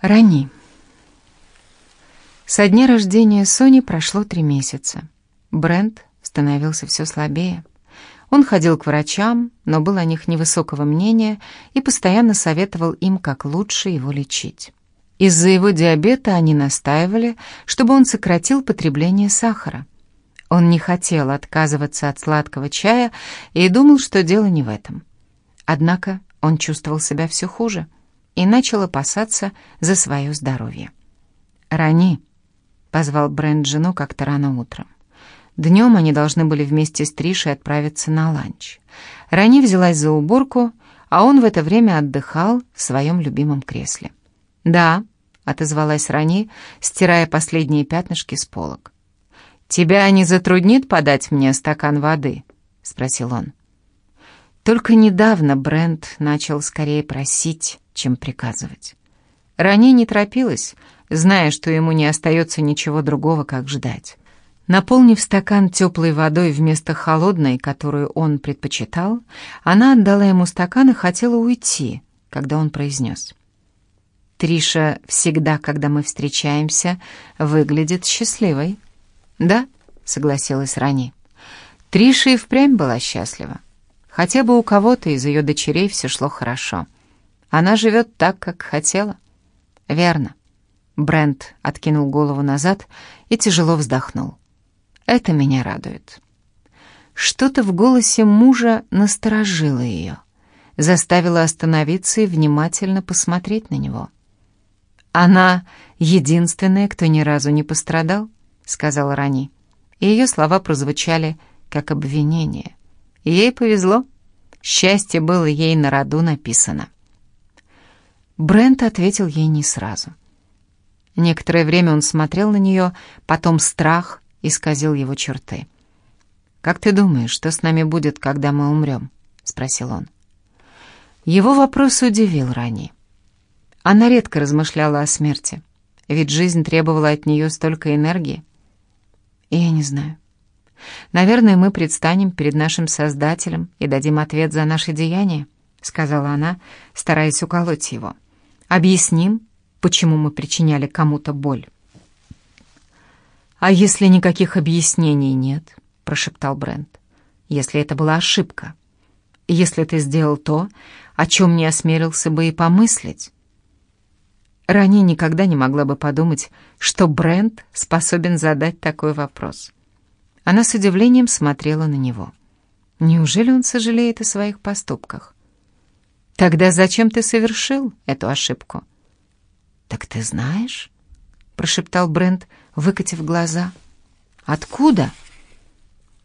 Рани. Со дня рождения Сони прошло три месяца. Брент становился все слабее. Он ходил к врачам, но был о них невысокого мнения и постоянно советовал им, как лучше его лечить. Из-за его диабета они настаивали, чтобы он сократил потребление сахара. Он не хотел отказываться от сладкого чая и думал, что дело не в этом. Однако он чувствовал себя все хуже — и начал опасаться за свое здоровье. «Рани», — позвал Брент жену как-то рано утром. Днем они должны были вместе с Тришей отправиться на ланч. Рани взялась за уборку, а он в это время отдыхал в своем любимом кресле. «Да», — отозвалась Рани, стирая последние пятнышки с полок. «Тебя не затруднит подать мне стакан воды?» — спросил он. Только недавно Брент начал скорее просить, чем приказывать. Рани не торопилась, зная, что ему не остается ничего другого, как ждать. Наполнив стакан теплой водой вместо холодной, которую он предпочитал, она отдала ему стакан и хотела уйти, когда он произнес. «Триша всегда, когда мы встречаемся, выглядит счастливой». «Да», — согласилась Рани. Триша и впрямь была счастлива. Хотя бы у кого-то из ее дочерей все шло хорошо. Она живет так, как хотела. Верно. Брент откинул голову назад и тяжело вздохнул. Это меня радует. Что-то в голосе мужа насторожило ее, заставило остановиться и внимательно посмотреть на него. «Она единственная, кто ни разу не пострадал», — сказала Рани. И ее слова прозвучали как обвинение. Ей повезло. Счастье было ей на роду написано. Брент ответил ей не сразу. Некоторое время он смотрел на нее, потом страх исказил его черты. «Как ты думаешь, что с нами будет, когда мы умрем?» — спросил он. Его вопрос удивил Рани. Она редко размышляла о смерти, ведь жизнь требовала от нее столько энергии. Я не знаю. Наверное, мы предстанем перед нашим Создателем и дадим ответ за наши деяния, сказала она, стараясь уколоть его. — Объясним, почему мы причиняли кому-то боль. «А если никаких объяснений нет?» — прошептал Брент. «Если это была ошибка? Если ты сделал то, о чем не осмелился бы и помыслить?» Ранее никогда не могла бы подумать, что Брент способен задать такой вопрос. Она с удивлением смотрела на него. Неужели он сожалеет о своих поступках? Тогда зачем ты совершил эту ошибку? Так ты знаешь? прошептал Брент, выкатив глаза. Откуда?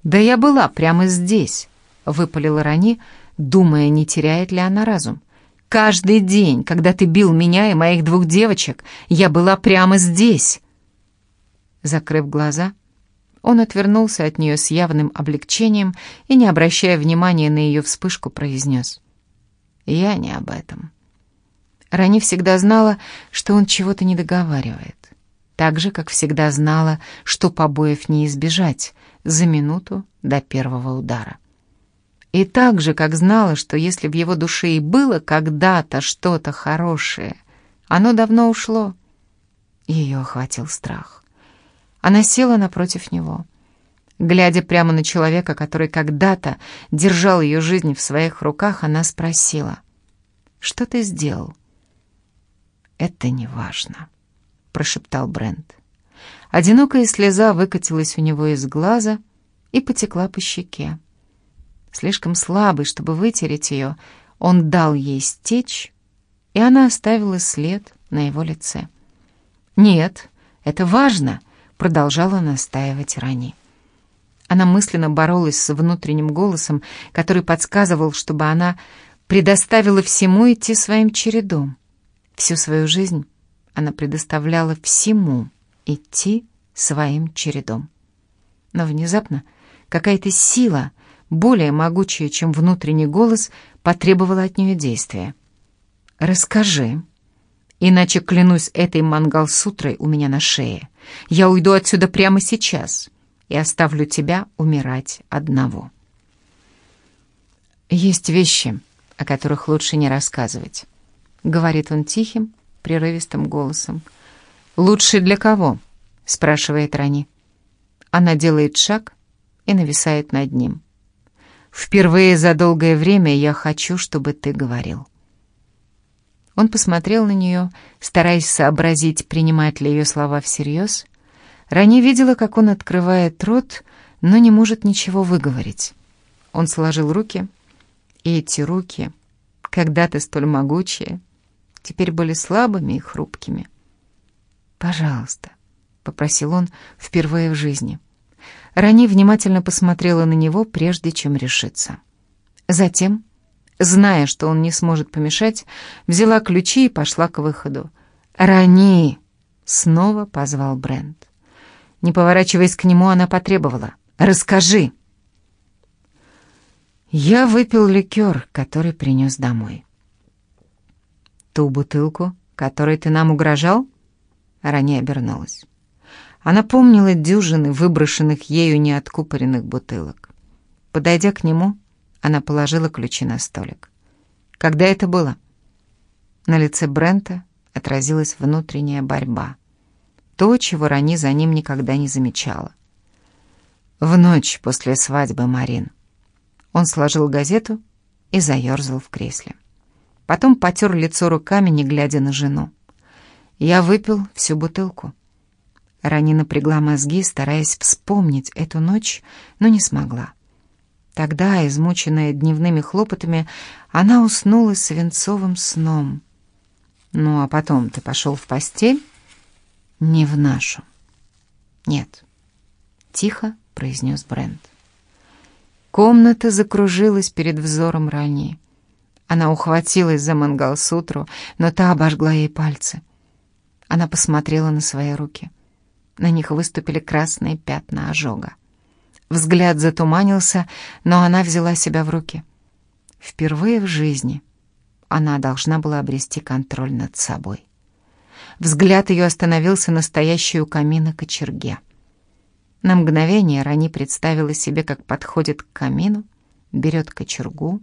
Да я была прямо здесь, выпалила Рани, думая, не теряет ли она разум. Каждый день, когда ты бил меня и моих двух девочек, я была прямо здесь. Закрыв глаза, он отвернулся от нее с явным облегчением и, не обращая внимания на ее вспышку, произнес. Я не об этом. Рани всегда знала, что он чего-то не договаривает. Так же, как всегда знала, что побоев не избежать за минуту до первого удара. И так же, как знала, что если в его душе и было когда-то что-то хорошее, оно давно ушло. Ее охватил страх. Она села напротив него. Глядя прямо на человека, который когда-то держал ее жизнь в своих руках, она спросила, «Что ты сделал?» «Это не важно», — прошептал Брент. Одинокая слеза выкатилась у него из глаза и потекла по щеке. Слишком слабый, чтобы вытереть ее, он дал ей стечь, и она оставила след на его лице. «Нет, это важно», — продолжала настаивать Рани. Она мысленно боролась с внутренним голосом, который подсказывал, чтобы она предоставила всему идти своим чередом. Всю свою жизнь она предоставляла всему идти своим чередом. Но внезапно какая-то сила, более могучая, чем внутренний голос, потребовала от нее действия. «Расскажи, иначе, клянусь этой мангал-сутрой у меня на шее, я уйду отсюда прямо сейчас» и оставлю тебя умирать одного. Есть вещи, о которых лучше не рассказывать, говорит он тихим прерывистым голосом. «Лучший для кого?» — спрашивает Рани. Она делает шаг и нависает над ним. «Впервые за долгое время я хочу, чтобы ты говорил». Он посмотрел на нее, стараясь сообразить, принимать ли ее слова всерьез. Рани видела, как он открывает рот, но не может ничего выговорить. Он сложил руки, и эти руки, когда-то столь могучие, теперь были слабыми и хрупкими. «Пожалуйста», — попросил он впервые в жизни. Рани внимательно посмотрела на него, прежде чем решиться. Затем, зная, что он не сможет помешать, взяла ключи и пошла к выходу. «Рани!» — снова позвал Брент. Не поворачиваясь к нему, она потребовала. «Расскажи!» Я выпил ликер, который принес домой. «Ту бутылку, которой ты нам угрожал?» Рани обернулась. Она помнила дюжины выброшенных ею неоткупоренных бутылок. Подойдя к нему, она положила ключи на столик. «Когда это было?» На лице Брента отразилась внутренняя борьба. То, чего Рани за ним никогда не замечала. «В ночь после свадьбы Марин». Он сложил газету и заерзал в кресле. Потом потер лицо руками, не глядя на жену. Я выпил всю бутылку. Рани напрягла мозги, стараясь вспомнить эту ночь, но не смогла. Тогда, измученная дневными хлопотами, она уснула свинцовым сном. Ну, а потом ты пошел в постель? Не в нашу. Нет. Тихо произнес Брент. Комната закружилась перед взором Рани. Она ухватилась за мангалсутру, но та обожгла ей пальцы. Она посмотрела на свои руки. На них выступили красные пятна ожога. Взгляд затуманился, но она взяла себя в руки. Впервые в жизни она должна была обрести контроль над собой. Взгляд ее остановился на стоящей у камина кочерге. На мгновение Рани представила себе, как подходит к камину, берет кочергу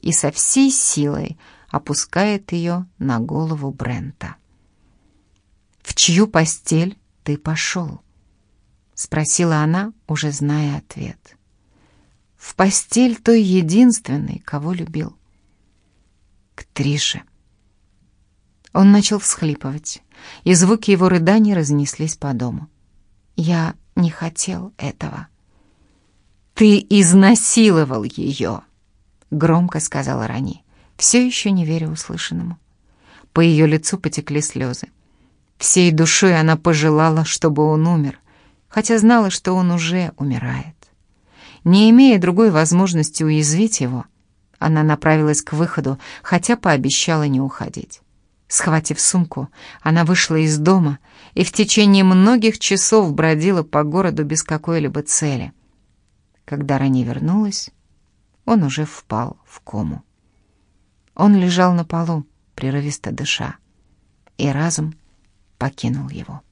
и со всей силой опускает ее на голову Брента. «В чью постель ты пошел?» — спросила она, уже зная ответ. «В постель той единственной, кого любил». «К Трише». Он начал всхлипывать, и звуки его рыданий разнеслись по дому. «Я не хотел этого». «Ты изнасиловал ее!» — громко сказала Рани, все еще не веря услышанному. По ее лицу потекли слезы. Всей душой она пожелала, чтобы он умер, хотя знала, что он уже умирает. Не имея другой возможности уязвить его, она направилась к выходу, хотя пообещала не уходить. Схватив сумку, она вышла из дома и в течение многих часов бродила по городу без какой-либо цели. Когда Рани вернулась, он уже впал в кому. Он лежал на полу, прерывисто дыша, и разум покинул его.